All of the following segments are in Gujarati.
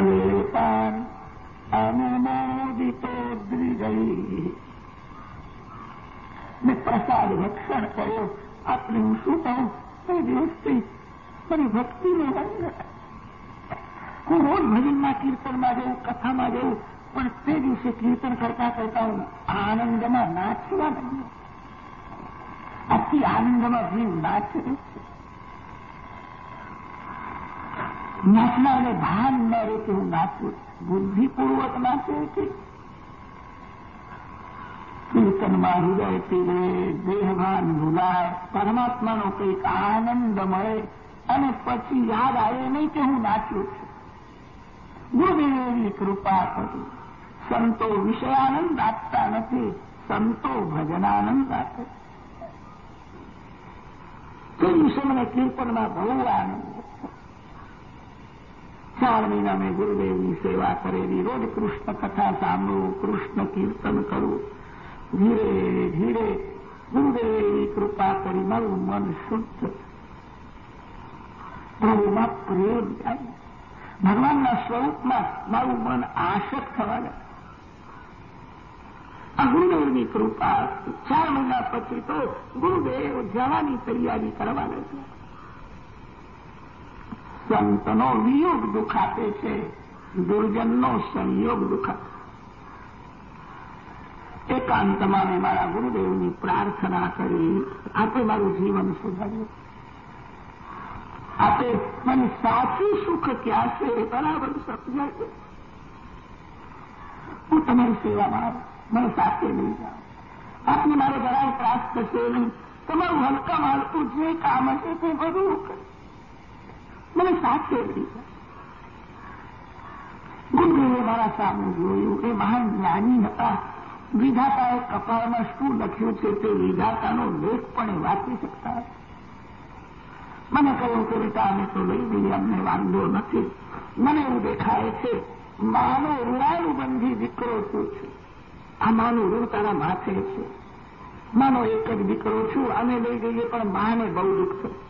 પાન અનુમોદિતો દ્વિજઈ મેં પ્રસાદ રક્ષણ કર્યો આપણે હું શું કહું એ દિવસથી મારી ભક્તિનો રંગ હું રોજ ભજનમાં કીર્તનમાં જઉં કથામાં જઉં પણ તે દિવસે કીર્તન કરતા કરતા હું આનંદમાં નાચવા લાગ્યો આથી આનંદમાં જીવ નાચે છે નાચનારને ભાન ન રહે કે હું નાચું બુદ્ધિપૂર્વક નાચે છે. કીર્તનમાં હૃદય પીરે દેહભાન ભૂલાય, પરમાત્માનો કંઈક આનંદ મળે અને પછી યાદ આવે નહીં કે હું નાચ્યું છું. ગુરુદેવની કૃપા કરી. સંતો વિષયાનંદ આપતા નથી, સંતો ભજનાનંદ આપે. તે દિવસે મને કીર્તનમાં બહુ આનંદ ચાર મહિના મેં ગુરુદેવની સેવા કરેલી. રોજ કૃષ્ણ કથા સાંભળું, કૃષ્ણ કીર્તન કરું. ધીરે ધીરે ગુરુદેવની કૃપા કરી મારું મન શુદ્ધ પ્રભુમાં પ્રેમ જાય ભગવાનના સ્વરૂપમાં મારું મન આશક થવા લાગે આ ગુરુદેવની કૃપા ચાર મહિના પછી તો ગુરુદેવ જવાની તૈયારી કરવા લાગ્યા સંતનો વિયોગ દુઃખ છે. દુર્જનનો સંયોગ દુઃખ એકાંતમાં મેં મારા ગુરુદેવની પ્રાર્થના કરી, આપે મારું જીવન સુધાર્યું. આપે મને સાચું સુખ ક્યાં છે બરાબર સમજાય. હું તમારી સેવામાં મને સાથે લઈ જાઓ. આપને મારે જરાય ત્રાસ થશે નહીં. તમારું હલકામાં હલકું જે કામ હશે તે બધું કરે મને સાથે કેવડી ગુરુદેવે મારા સામે જોયું. એ મહાન જ્ઞાની હતા. વિધાતાએ કપાળમાં શું લખ્યું છે તે વિધાતાનો લેખ પણ એ વાંચી શકતા મને કહ્યું કે બેટા, અમે તો લઈ લઈએ, અમને વાંધો નથી. મને એવું દેખાય છે, માનો ઋણાનુબંધી દીકરો તું છે. આ માનું ઋણ તારા માથે છે. માનો એક જ દીકરો છું, અમે લઈ જઈએ, પણ માને બહુ દુઃખ છે.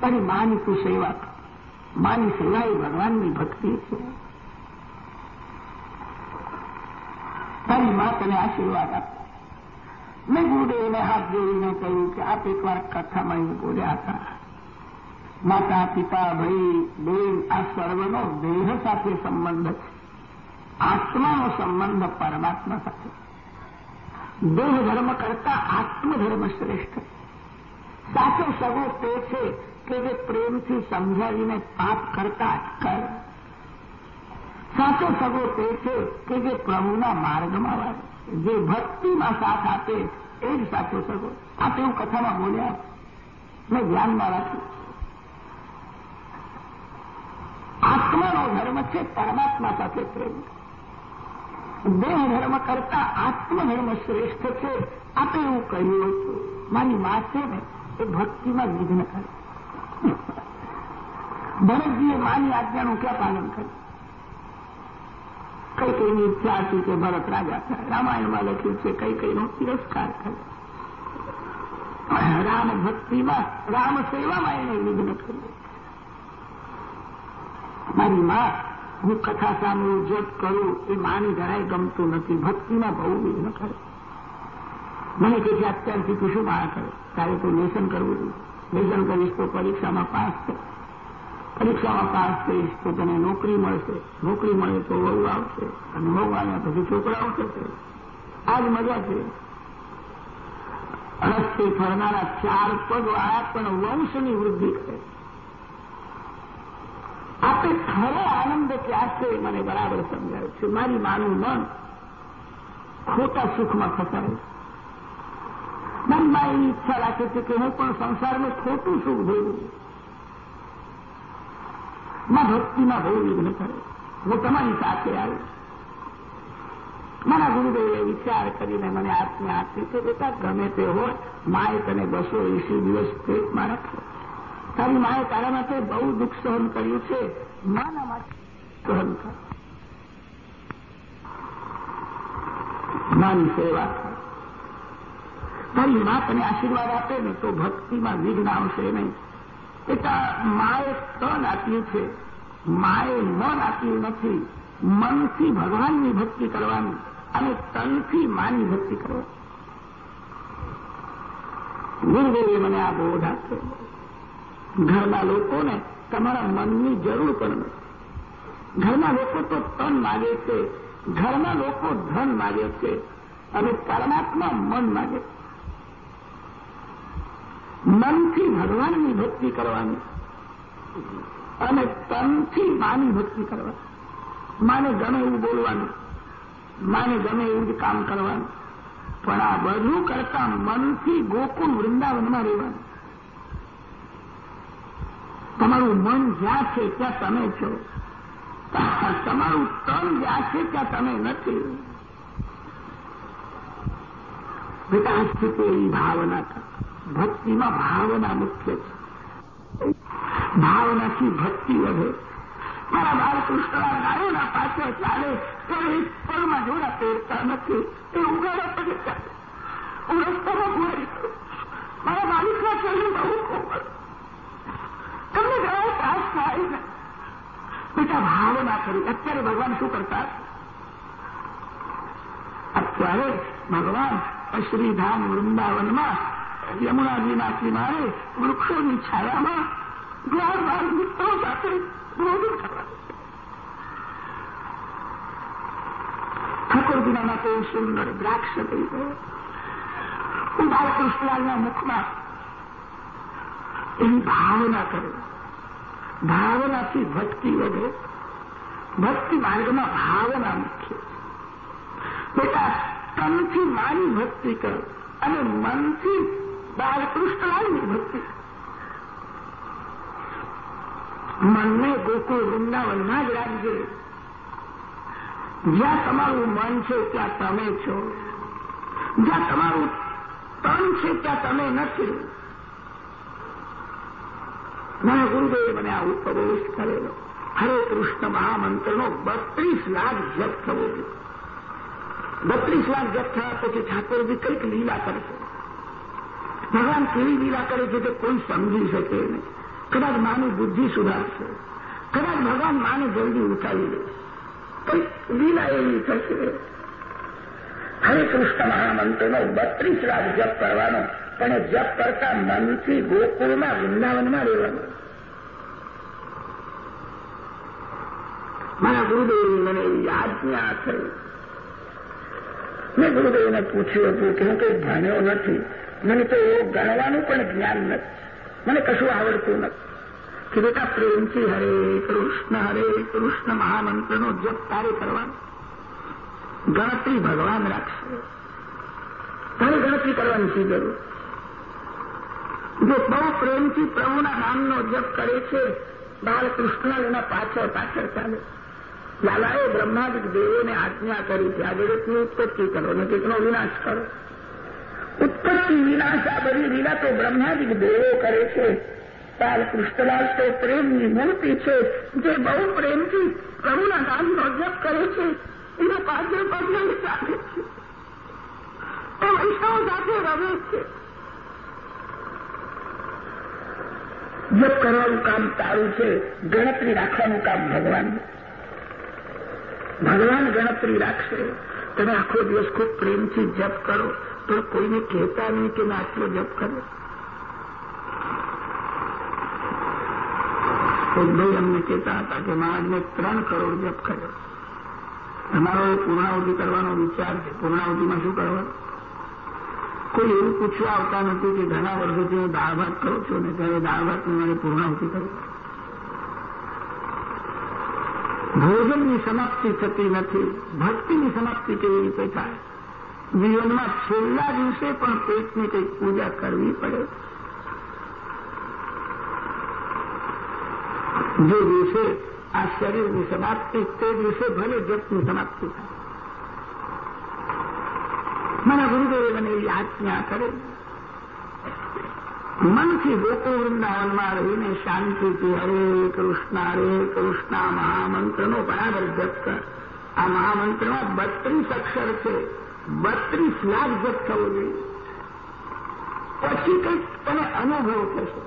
તારી માની તું સેવા માની સેવા એ ભગવાનની ભક્તિ છે. તારી મા તને આશીર્વાદ આપે. મેં ગુરુદેવને હાથ જોડીને કહ્યું કે આપ એકવાર કથામાં એવું બોલ્યા હતા. માતા, પિતા, ભાઈ, બેન, આ સર્વનો દેહ સાથે સંબંધ છે. આત્માનો સંબંધ પરમાત્મા સાથે. દેહ ધર્મ કરતા આત્મધર્મ શ્રેષ્ઠ સાચો સગો તે છે કે જે પ્રેમથી સમજાવીને પાપ કરતા અટકાય સાચો સગો તે છે કે જે પ્રભુના માર્ગમાં વાળે જે ભક્તિમાં સાથ આપે એ જ સાચો સગો આ તેવું કથામાં બોલ્યા મેં ધ્યાનમાં રાખ્યું આત્માનો ધર્મ છે પરમાત્મા સાથે પ્રેમ દેહ ધર્મ કરતા આત્મધર્મ શ્રેષ્ઠ છે આપે એવું કહ્યું હતું મારી છે ને એ ભક્તિમાં વિઘ્ન કરે ભરતજીએ માની આજ્ઞાનું ક્યાં પાલન કર્યું? કઈ કઈની ઈચ્છા હતી કે ભરત રાજા થાય રામાયણમાં લખ્યું છે, કઈ કઈનો તિરસ્કાર કર્યો. રામ ભક્તિમાં, રામ સેવામાં એને વિઘ્ન કર્યું. મારી માં, હું કથા સામે જપ કરું, એ માની જરાય ગમતું નથી. ભક્તિમાં બહુ વિઘ્ન કરે મને કે છે, અત્યારથી તું શું માળા કરે? તારે તો લેસન કરવું લેસન કરીશ તો પરીક્ષામાં પાસ થાય પરીક્ષામાં પાસ થઈશ તો તને નોકરી મળશે. નોકરી મળે તો વહુ આવશે અને વહુ આવ્યા પછી છોકરાઓ થશે. આજ મજા છે. રસ્તે ફરનારા ચાર પગ વાળા પણ વંશની વૃદ્ધિ કરે. આપણે ખરો આનંદ ક્યાં છે મને બરાબર સમજાય છે. મારી માનું મન ખોટા સુખમાં ફસાય મનમાં એવી ઈચ્છા રાખે છે કે હું પણ સંસારને ખોટું સુખ ભોગવું માં ભક્તિમાં બહુ વિઘ્ન કરે. હું તમારી સાથે આવું. મારા ગુરુદેવે વિચાર કરીને મને આજ્ઞા આપી કે બેટા, ગમે તે હોય માએ તને બસો એસી દિવસ પેટમાં રાખ્યો તારી માએ તારા માટે બહુ દુઃખ સહન કર્યું છે. માના માટે સહન કર. માની સેવા તારી મા તને આશીર્વાદ આપે ને તો ભક્તિમાં વિઘ્ન આવશે નહીં. બેટા, માએ તન આપ્યું છે. માએ મન આપ્યું નથી. મનથી ભગવાનની ભક્તિ કરવાની અને તનથી માની ભક્તિ કરવાની. ગુરુદેવે મને આ બોધ આપ્યો. ઘરના લોકોને તમારા મનની જરૂર પણ નથી. ઘરના લોકો તો તન માગે છે. ઘરના લોકો ધન માગે છે. અને પરમાત્મા મન માગે છે. મનથી ભગવાનની ભક્તિ કરવાની અને તનથી માની ભક્તિ કરવાની. માને ગમે એવું બોલવાનું, માને ગમે એવું જ કામ કરવાનું, પણ આ બધું કરતા મનથી ગોકુલ વૃંદાવનમાં રહેવાનું. તમારું મન જ્યાં છે ત્યાં તમે છો. તમારું તન જ્યાં છે ત્યાં તમે નથી. બેટા આ સ્થિતિ એવી ભાવના ભક્તિમાં ભાવના મુખ્ય છે. ભાવનાથી ભક્તિ વધે. મારા બાળકૃષ્ણ ગાયોના પાછળ ચાલે તો એક પળમાં જોડા પહેરતા નથી. એ ઉગાડા પડે હું રસ્તામાં ભૂલાઈ મારા માલિકના શરીર બહુ ખબર તમને ઘણા ત્રાસ થાય ને બેટા, ભાવના કરી. અત્યારે ભગવાન શું કરતા? અત્યારે ભગવાન શ્રીધામ વૃંદાવનમાં યમુનાજીના કિનારે વૃક્ષોની છાયામાં દ્વાર બાર મિત્રો સાથે ભોજન ઠાકોરજીના માટે સુંદર દ્રાક્ષ થઈ ગયો હું બાલકૃષ્ણલાલના મુખમાં એની ભાવના કરે ભાવનાથી ભક્તિ વધે ભક્તિ માર્ગમાં ભાવના મુખ્ય બેટા તનથી માની ભક્તિ કર અને મનથી બાલકૃષ્ણલાલની ભક્તિ મનને ગોકુળ વૃંદાવનમાં જ રાખજે જ્યાં તમારું મન છે ત્યાં તમે છો જ્યાં તમારું તન છે ત્યાં તમે નથી મને ગુરુદેવે મને આ ઉપદેશ કરેલો હરે કૃષ્ણ મહામંત્રનો બત્રીસ લાખ જપ થવો જોઈએ બત્રીસ લાખ જપ થયા પછી ઠાકોરજી કંઈક લીલા કરશે ભગવાન કેવી લીલા કરે છે તે કોઈ સમજી શકે નહીં. કદાચ માની બુદ્ધિ સુધારશે. કદાચ ભગવાન માને જલ્દી ઉઠાવી દે. કંઈક લીલા એવી થશે. હરે કૃષ્ણ મહામંત્રનો બત્રીસ લાખ જપ કરવાનો. પણ જપ કરતા મનથી ગોકુળમાં વૃંદાવનમાં રહેવાનું. મારા ગુરુદેવની મને એવી આજ્ઞા થઈ. મેં ગુરુદેવને પૂછ્યું હતું કે હું કંઈ ભણ્યો નથી. મને તો એવું ગણવાનું પણ જ્ઞાન નથી. મને કશું આવડતું નથી. કે બેટા પ્રેમથી હરે કૃષ્ણ હરે કૃષ્ણ, મહામંત્રનો જપ તારે કરવાનો? ગણતરી ભગવાન રાખશે. તારે ગણતરી કરવાની શી જરૂર? જો બહુ પ્રેમથી પ્રભુના નામનો જપ કરે છે, બાલકૃષ્ણ એના પાછળ પાછળ ચાલે. લાલાએ બ્રહ્માદિક દેવોને આજ્ઞા કરી છે આ જગતની ઉત્પત્તિ કરો ને કેટલો વિનાશ કરો. ઉત્પત્તિ વિનાશ આ બધી લીલા તો બ્રહ્માદિક દેવો કરે છે. બાલકૃષ્ણલાલ તો પ્રેમની મૂર્તિ છે. જે બહુ પ્રેમથી પ્રભુના નામનો જપ કરે છે. એના પાછળ પગલે ચાલે છે. વૈષ્ણવ સાથે રમે છે. જપ કરવાનું કામ તારું છે. ગણતરી રાખવાનું કામ ભગવાન. ભગવાન ગણતરી રાખશે. તમે આખો દિવસ ખૂબ પ્રેમથી જપ કરો. તો કોઈને કહેતા નહીં કે આટલો જપ કર્યો ભાઈ અમને કહેતા હતા કે મહારાજને ત્રણ કરોડ જપ કર્યો. તમારો એ પૂર્ણાવતી કરવાનો વિચાર છે. પૂર્ણાવતીમાં શું કરવાનું? કોઈ એવું પૂછવા આવતા નથી કે ઘણા વર્ષોથી હું દાળ ભાત કરું છું ને ત્યારે દાળ ભાતની મારે પૂર્ણાવતી કરવી. ભોજનની સમાપ્તિ થતી નથી. ભક્તિની સમાપ્તિ કેવી રીતે થાય? જીવનમાં છેલ્લા દિવસે પણ પેટની કંઈક પૂજા કરવી પડે? જે દિવસે આ શરીરની સમાપ્તિ તે દિવસે ભલે જપની સમાપ્તિ થાય. મારા ગુરુદેવે મને એવી આજ્ઞા કરે. મનથી ગોકુળ વૃંદાવનમાં રહીને શાંતિથી હરે કૃષ્ણ હરે કૃષ્ણ મહામંત્રનો બરાબર જપ કર. આ મહામંત્રમાં બત્રીસ અક્ષર છે. બત્રીસ લાખ જથ્થાઓ જોઈએ. પછી કંઈક તમે અનુભવ થશો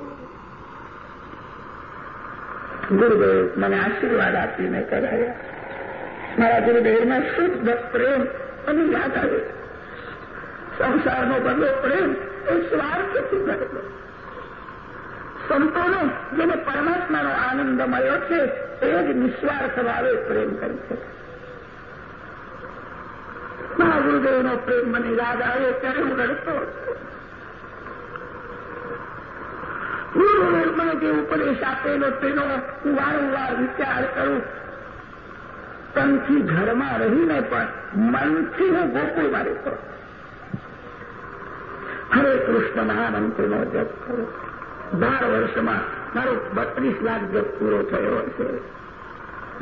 ગુરુદેવ, મને આશીર્વાદ આપીને કરાયા. મારા ગુરુદેવનો શુદ્ધ પ્રેમ અને યાદ આવે. સંસારનો બધો પ્રેમ એ સ્વાર્થથી કરેલો સંતોનો જેને પરમાત્માનો આનંદ મળ્યો છે, એ જ નિસ્વાર્થ ભાવે પ્રેમ કરી શકે. મારા ગુરુદેવનો પ્રેમ મને યાદ આવે ત્યારે હું રડતો ગુરુદેવ મને જે ઉપદેશ આપેલો તેનો હું વારંવાર વિચાર કરું. તનથી ઘરમાં રહીને પણ મનથી હું ગોકુળમાં રહેતો હરે કૃષ્ણ મહામંત્રનો જપ કરો. બાર વર્ષમાં મારો બત્રીસ લાખ જપ પૂરો થયો હશે.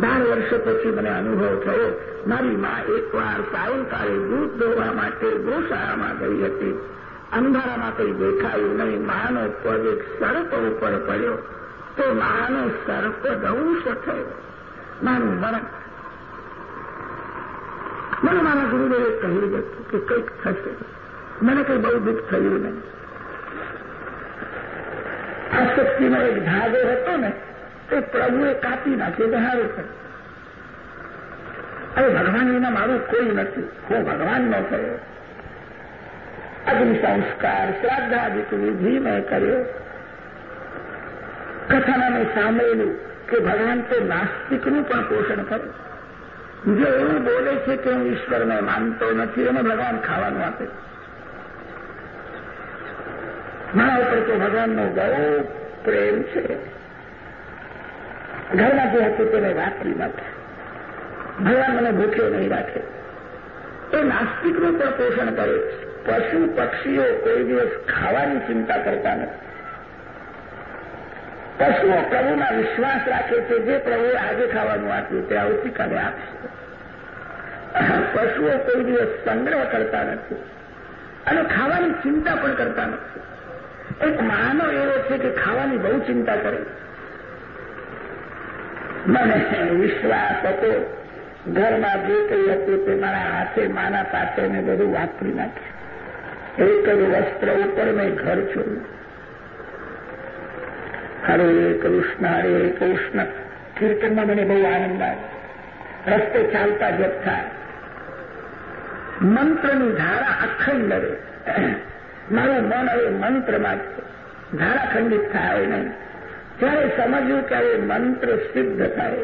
બાર વર્ષ પછી મને અનુભવ થયો. મારી મા એકવાર સાયંકાળે દૂધ દોવા માટે ગોશાળામાં ગઈ હતી. અંધારામાં કંઈ દેખાયું નહીં. માનો પગ એક સર્પ ઉપર પડ્યો. તો માનો સર્પ દંશ થયો. મારું મરણ. મને મારા ગુરુદેવે કહ્યું હતું કે કંઈક થશે. મને કંઈ બહુ દુઃખ થયું નહીં. આ શક્તિનો એક ધાગો હતો ને તે પ્રભુએ કાપી નાખ્યો તો થયું હવે ભગવાન વિના મારું કોઈ નથી. હું ભગવાનનો થયો અગ્નિ સંસ્કાર શ્રાદ્ધાદિક વિધિ મેં કર્યો. કથામાં મેં સાંભળેલું કે ભગવાન તો નાસ્તિકનું પણ પોષણ કરે. જે એવું બોલે છે કે હું ઈશ્વરને માનતો નથી અને ભગવાન ખાવાનું આપે. મારા ઉપર તો ભગવાનનો બહુ પ્રેમ છે. ઘરમાં જે હતું તેને વાપરી નાખે. ભગવાન મને ભૂખ્યો નહીં રાખે. એ નાસ્તિકનું પણ પોષણ કરે પશુ પક્ષીઓ કોઈ દિવસ ખાવાની ચિંતા કરતા નથી. પશુઓ પ્રભુમાં વિશ્વાસ રાખે છે જે પ્રભુએ આજે ખાવાનું આપ્યું તે આવતીકાલે આપશે. પશુઓ કોઈ દિવસ સંગ્રહ કરતા નથી અને ખાવાની ચિંતા પણ કરતા નથી. એક માનો એવો છે કે ખાવાની બહુ ચિંતા કરે. મને વિશ્વાસ હતો. ઘરમાં જે કંઈ હતું તે મારા હાથે, માના પાત્રને બધું વાપરી નાખ્યું. એક જ વસ્ત્ર ઉપર મેં ઘર છોડ્યું. હરે કૃષ્ણ હરે કૃષ્ણ. કીર્તનમાં મને બહુ આનંદ આવ્યો. રસ્તે ચાલતા જથ્થા મંત્રની ધારા અખંડ રહે. મારું મન હવે મંત્રમાં છે ધારા ખંડિત થાય નહીં. ત્યારે સમજ્યું કે મંત્ર સિદ્ધ થાય.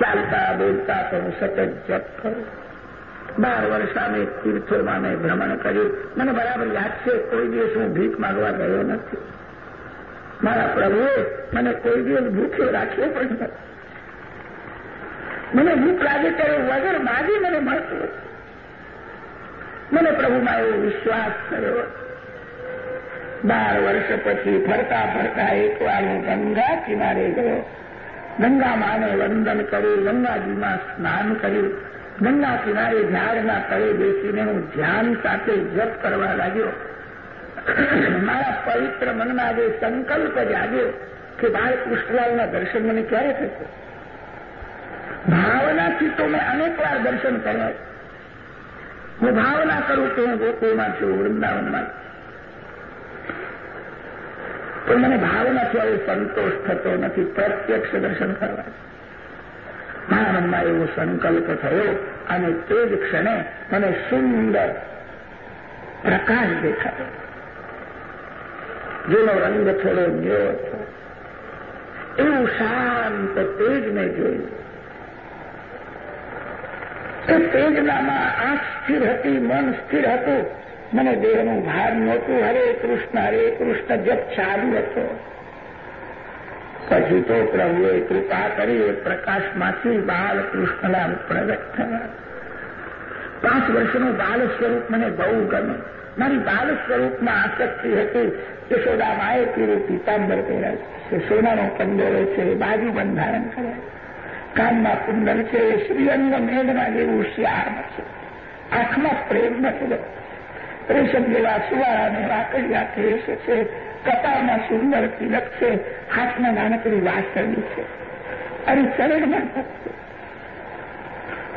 ચાલતા બોલતા પણ સતત જપ કરું. બાર વર્ષ તીર્થોમાં મેં ભ્રમણ કર્યું. મને બરાબર યાદ છે, કોઈ દિવસ હું ભીખ માગવા ગયો નથી. મારા પ્રભુએ મને કોઈ દિવસ ભૂખ્યો રાખ્યો પણ નથી. મને ભૂખ લાગે ત્યારે વગર માગી મને મળતું મને પ્રભુમાં એવો વિશ્વાસ થયો. બાર વર્ષ પછી ફરતા ફરતા એકવાર હું ગંગા કિનારે ગયો. ગંગા વંદન કર્યું, ગંગાજીમાં સ્નાન કર્યું. ગંગા કિનારે ઝાડના તળે બેસીને હું ધ્યાન સાથે જપ કરવા લાગ્યો. મારા પવિત્ર મનમાં જે સંકલ્પ જાગ્યો કે બાળ દર્શન મને ક્યારે થશે? ભાવનાથી તો મેં અનેક વાર દર્શન કર્યા. હું ભાવના કરું કે હું ગોકુળમાં છું, વૃંદાવનમાં. તો મને ભાવનાથી હવે સંતોષ થતો નથી, પ્રત્યક્ષ દર્શન કરવા. મારા મનમાં એવો સંકલ્પ થયો અને તે જ ક્ષણે મને સુંદર પ્રકાશ દેખાયો. જેનો રંગ થોડો ન્યો હતો. એવું શાંત તેજ મેં જોયું. એ તેજનામાં આંખ સ્થિર હતી, મન સ્થિર હતું. મને દેહનું ભાન નહોતું. હરે કૃષ્ણ હરે કૃષ્ણ, જપ ચાલુ હતો. પછી તો પ્રભુએ કૃપા કરી, એ પ્રકાશમાંથી બાલ કૃષ્ણલાલ પ્રગટ થયા પાંચ વર્ષનું બાલ સ્વરૂપ મને બહુ ગમે. મારી બાલ સ્વરૂપમાં આસક્તિ હતી. યશોદા માએ પીરું પીતાંબર પહેરાય સોનાનો કંદોરો છે બાજુ બંધારણ કરે કાનમાં કુંડલ છે શ્રીઅંગ મેઘના જેવું શ્યામ છે. આંખમાં પ્રેમ નથી રેશમ જેવા સુવાળાને વાકડિયા કેસ છે, કપાળમાં સુંદર તિલક છે, હાથમાં નાનકડી વાસળી છે. અને શરીરમાં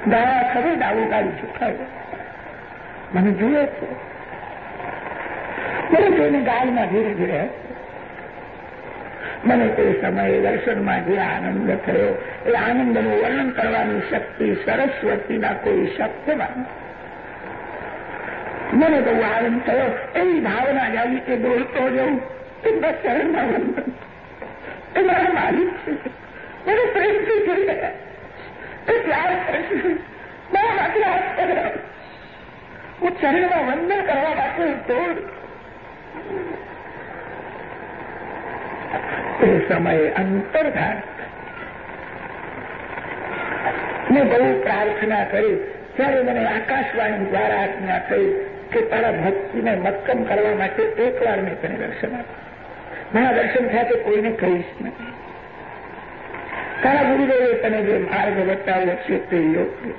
દાયા ખરે દાવું ગાડી ચૂકાયો મને જુએ છે. મને જોઈને ગાયમાં ધીરે ધીરે મને તે સમયે દર્શનમાં જે આનંદ થયો, એ આનંદનું વર્ણન કરવાની શક્તિ સરસ્વતીના કોઈ શબ્દમાં મને બહુ આનંદ થયો. એવી ભાવના જાગી કે બોલતો જવું એ બસ વંદન એ મારા માલિક છે. મને પ્રેમથી જોઈ ગયા એ પ્યાર મારા માટે હાથ કર્યા હું ચરણમાં વંદન કરવા માટે દોડ. તે સમયે અંતર્ધાન. મેં બહુ પ્રાર્થના કરી. ત્યારે મને આકાશવાણી દ્વારા આજ્ઞા થઈ. કે તારા ભક્તિને મક્કમ કરવા માટે એક વાર મેં તને દર્શન આપ્યું. મારા દર્શન થયા તે કોઈને કહીશ નહીં તારા ગુરુદેવે તને જે માર્ગ બતાવ્યો છે તે યોગ્ય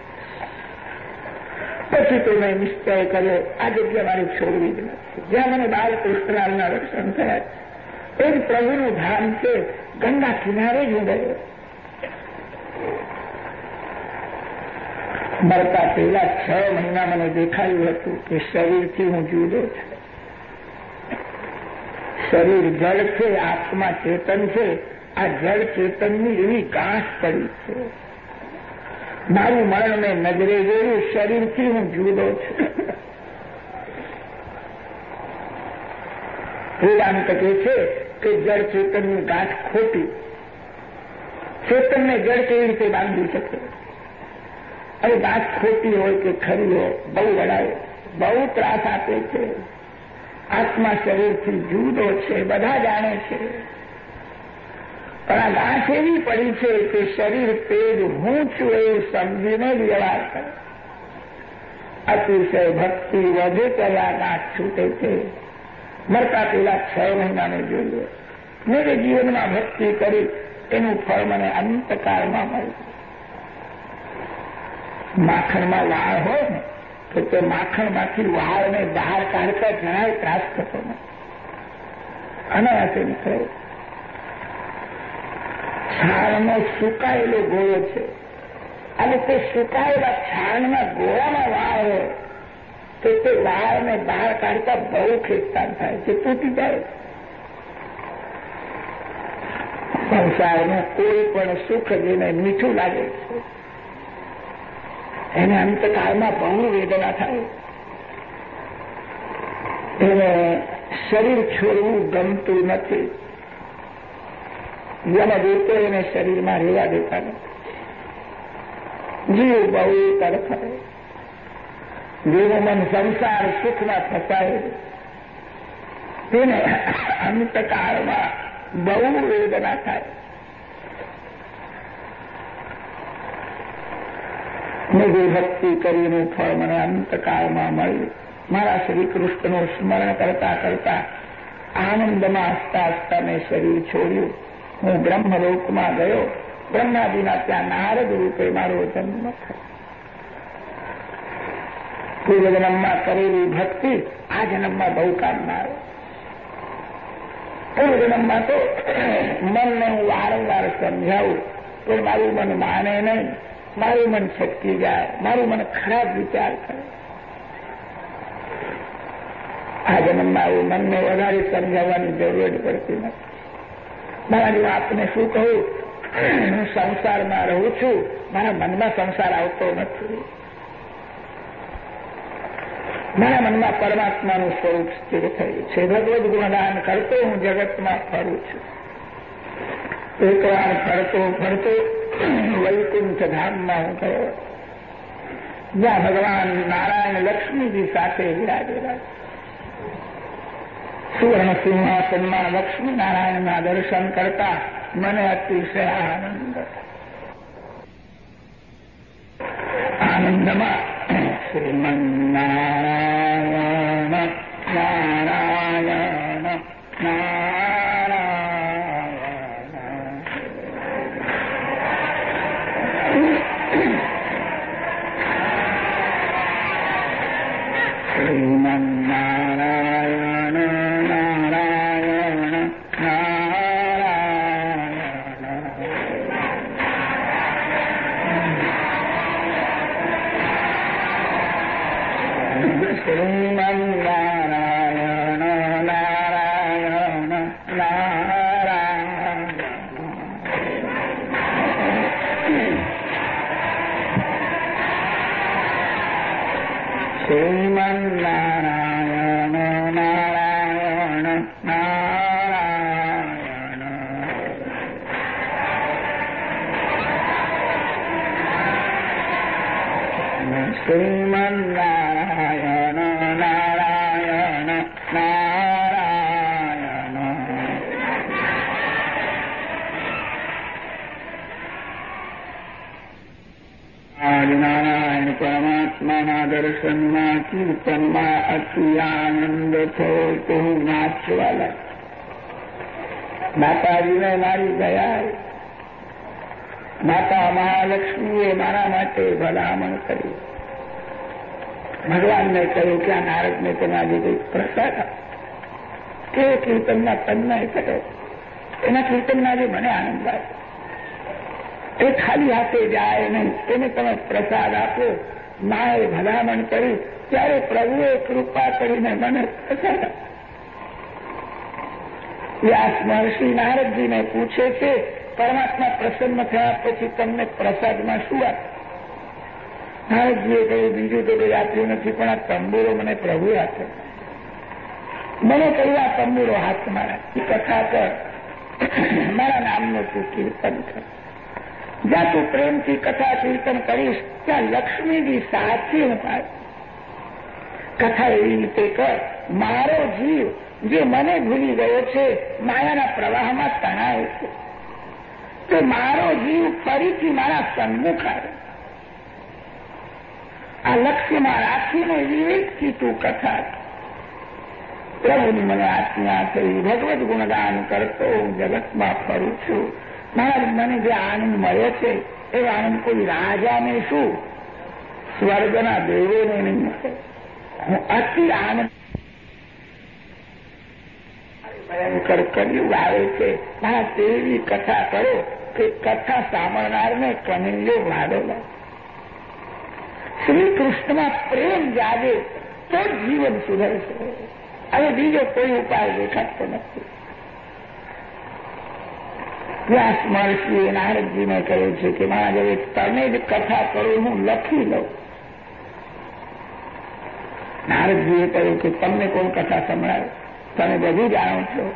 પછી તો મેં નિશ્ચય કર્યો, આ જગ્યા મારી છોડવી જ નથી. જ્યાં મને બાલકૃષ્ણલાલના દર્શન થયા એ જ પ્રભુનું ધામ છે, ગંગા કિનારે જ હું ગયો મરતા પહેલા છ મહિના મને દેખાયું હતું કે શરીરથી હું જુદો છું. શરીર જળ છે, આત્મા ચેતન છે. આ જળ ચેતનની એવી ગાંઠ પડી છે. મારું મરણ નજરે જોયું, શરીરથી હું જુદો છું. વેદાંત કહે છે કે જળ ચેતનની ગાંઠ ખોટી. ચેતનને જળ કેવી રીતે બાંધી શકે? અને વાત ખોટી હોય કે ખરી હોય, બહુ લડાય બહુ ત્રાસ આપે છે. આત્મા શરીરથી જુદો છે, બધા જાણે છે. પણ આ ગાંઠ એવી પડી છે કે શરીર તેજ હું છું એવું સમજીને વ્યવહાર કરે. અતિશય ભક્તિ વધે આ ગાંઠ છૂટે છે. મરતા પેલા છ મહિનાને જોઈએ. મેરે જીવનમાં ભક્તિ કરી, એનું ફળ મને અંતકાળમાં મળ્યું. માખણમાં વાળ હોય ને, તો તે માખણમાંથી વાળને બહાર કાઢતા જરાય ત્રાસ થતો નથી અનાયાસે નીકળે છાણનો સુકાયેલો ગોળો છે. અને તે સુકાયેલા છાણના ગોળામાં વાળ હોય, તો તે વાળને બહાર કાઢતા બહુ ખેંચતા થાય છે, તૂટી જાય. સંસારમાં કોઈ પણ સુખ જેને મીઠું લાગે છે. એને અંતકાળમાં બહુ વેદના થાય. એને શરીર છોડવું ગમતું નથી. જેને રીતે એને શરીરમાં રહેવા દેતા નથી. જીવ બહુ તડફડે જેનું સંસાર સુખમાં ફસાય. તેને અંતકાળમાં બહુ વેદના થાય. જે ભક્તિ કરીને ફળ મને અંતકાળમાં મળ્યું મારા શ્રી કૃષ્ણનું સ્મરણ કરતા કરતા આનંદમાં હસતા હસતા મેં શરીર છોડ્યું. હું બ્રહ્મલોકમાં ગયો. બ્રહ્માજીના ત્યાં નારદ રૂપે મારો જન્મ થયો. પૂર્વ જન્મમાં કરેલી ભક્તિ આ જન્મમાં બહુ કામમાં પૂર્વ જન્મમાં તો મનને હું વારંવાર સમજાવું તો મારું મન માને નહીં. મારું મન છટકી જાય, મારું મન ખરાબ વિચાર કરે. આ જન્મમાં એવું મનને વધારે સમજાવવાની જરૂર પડતી નથી. મારા જેવા આપને શું કહું? હું સંસારમાં રહું છું, મારા મનમાં સંસાર આવતો નથી. મારા મનમાં પરમાત્માનું સ્વરૂપ સ્થિર થયું છે. ભગવદ ગુણગાન કરતો હું જગતમાં ફરું છું. એકવાર ફરતો ફરતો વૈકુંઠ હું ગયો જ્યાં ભગવાન નારાયણ લક્ષ્મીજી સાથે વિરાજેલા સુવર્ણ સિંહાસનમાં લક્ષ્મી દર્શન કરતા મને અતિશય આનંદ આનંદમાં શ્રીમન્નારાયણ નારાયણ નારાયણ શ્રીમન્નારાયણ નારાયણ નારાયણ નારાયણ પરમાત્માના દર્શનમાં કીર્તનમાં અતિ આનંદ થયો તો હું નાચવા લાગ માતાજીને મારી દયા માતા મહાલક્ષ્મીએ મારા માટે ભલામણ કરી ભગવાનને કહ્યું કે આ નારદને તમે આજે પ્રસાદ કે કીર્તનના પદના એ કરો એના કીર્તનના આજે મને આનંદ આવે એ ખાલી હાથે જાય નહીં, તેને તમે પ્રસાદ આપો. માએ ભલામણ કરી, ત્યારે પ્રભુએ કૃપા કરીને મને પ્રસાદ વ્યાસ મહર્ષિ નારદજીને પૂછે છે, પરમાત્મા પ્રસન્ન થયા પછી તમને પ્રસાદમાં શું આપે? નારદજીએ કહ્યું બીજું તો કંઈ આપ્યું નથી, પણ આ તંબુરો મને પ્રભુએ આપ્યો મને કહ્યું, આ તંબુરો હાથ મારા કથા કર. મારા નામનું તું કીર્તન કર. જ્યાં તું પ્રેમથી કથા કીર્તન કરીશ, ત્યાં લક્ષ્મીજી સાચી હું કથા એવી રીતે કર. મારો જીવ, જે મને ભૂલી ગયો છે, માયાના પ્રવાહમાં તણાય છે. તો મારો જીવ ફરીથી મારા સન્મુખ આવે. આ લક્ષ્યમાં રાખીને વિવેકથી તું કથા પ્રભુની મને આજ્ઞા કરી ભગવત ગુણગાન કરતો હું જગતમાં ફરું છું. મહારાજ મને જે આનંદ મળ્યો છે, એ આનંદ કોઈ રાજાને શું? સ્વર્ગના દેવોને નહીં મળે. હું અતિ આનંદ ભયંકર કર્યું આવે છે. મારા તેવી કથા કરો કે કથા સાંભળનારને કનૈયો વાળેલા શ્રી કૃષ્ણમાં પ્રેમ જાગે તો જીવન સુધરશે હવે બીજો કોઈ ઉપાય દેખાતો નથી. વ્યાસ મહર્ષિએ નારદજીને કહ્યું છે કે મહાદેવે, તમે જ કથા કરો, હું લખી લઉં. નારદજીએ કહ્યું કે તમને કોણ કથા સંભળાવે? તમે બધું જાણો છો.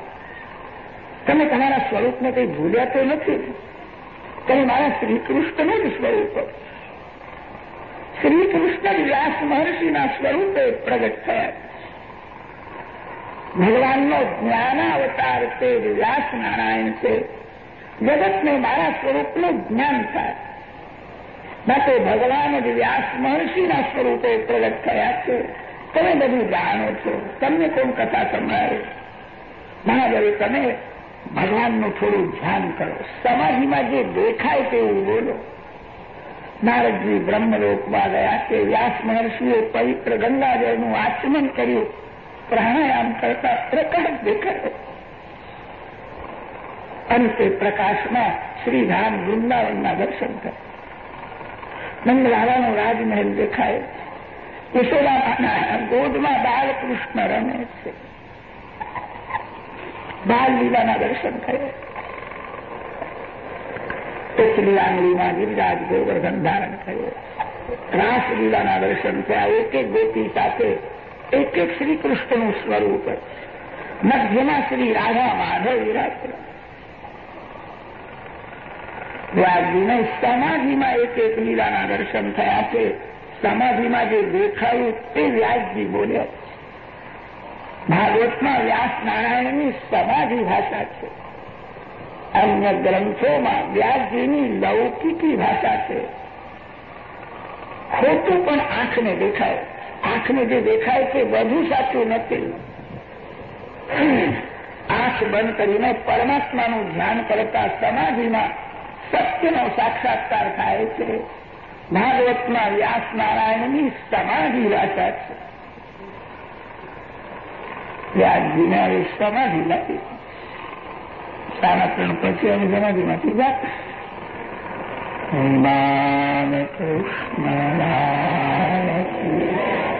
તમે તમારા સ્વરૂપને કંઈ ભૂલ્યા તો નથી. તમે મારા શ્રીકૃષ્ણનું જ સ્વરૂપ શ્રીકૃષ્ણ વ્યાસ મહર્ષિના સ્વરૂપે પ્રગટ થયા. ભગવાનનો જ્ઞાનાવતાર તે વ્યાસ નારાયણ છે. જગતને મારા સ્વરૂપનું જ્ઞાન થાય. માટે ભગવાન જ વ્યાસ મહર્ષિના સ્વરૂપે પ્રગટ થયા છે. તમે બધું જાણો છો. તમને કોણ કથા સંભળાવે? મહાદેવ, તમે ભગવાનનું થોડું ધ્યાન કરો. સમાધિમાં જે દેખાય તેવું બોલો. નારદજી બ્રહ્મલોકમાં ગયા કે વ્યાસ મહર્ષિએ પવિત્ર ગંગાજળનું આચમન કર્યું. પ્રાણાયામ કરતા પ્રકાશ દેખાયો. અને તે પ્રકાશમાં શ્રીધામ વૃંદાવનના દર્શન કર્યા નંદલાલાનો રાજમહેલ દેખાય. યશોદામાના ગોદમાં બાલકૃષ્ણ રમે છે. બાલ લીલાના દર્શન એટલી આંગળીમાં ગિરિરાજ ગોવર્ધન ધારણ થયો રાસલીલાના દર્શન થયા એક એક ગોપી સાથે એક એક શ્રી સ્વરૂપ મધ્યમાં શ્રી રાધા માધવ વિરાજ વ્યાસજીને સમાધિમાં એક એક લીલાના દર્શન થયા છે સમાધિમાં જે દેખાયું તે વ્યાસજી બોલ્યા ભાગવતમાં વ્યાસ નારાયણની સમાધિ ભાષા છે અન્ય ગ્રંથોમાં વ્યાસજીની લૌકિકી ભાષા છે ખોટું પણ આંખને દેખાય આંખને જે દેખાય છે વધુ સાચું નથી આંખ બંધ કરીને પરમાત્માનું ધ્યાન કરતા સમાધિમાં સત્યનો સાક્ષાત્કાર થાય છે ભાગવતમાં વ્યાસ નારાયણની સમાધિ ભાષા છે વ્યાસજીને હવે સમાધિ લાગી સાડા ત્રણ પછી અમે સમાધિમાંથી જાત. કૃષ્ણ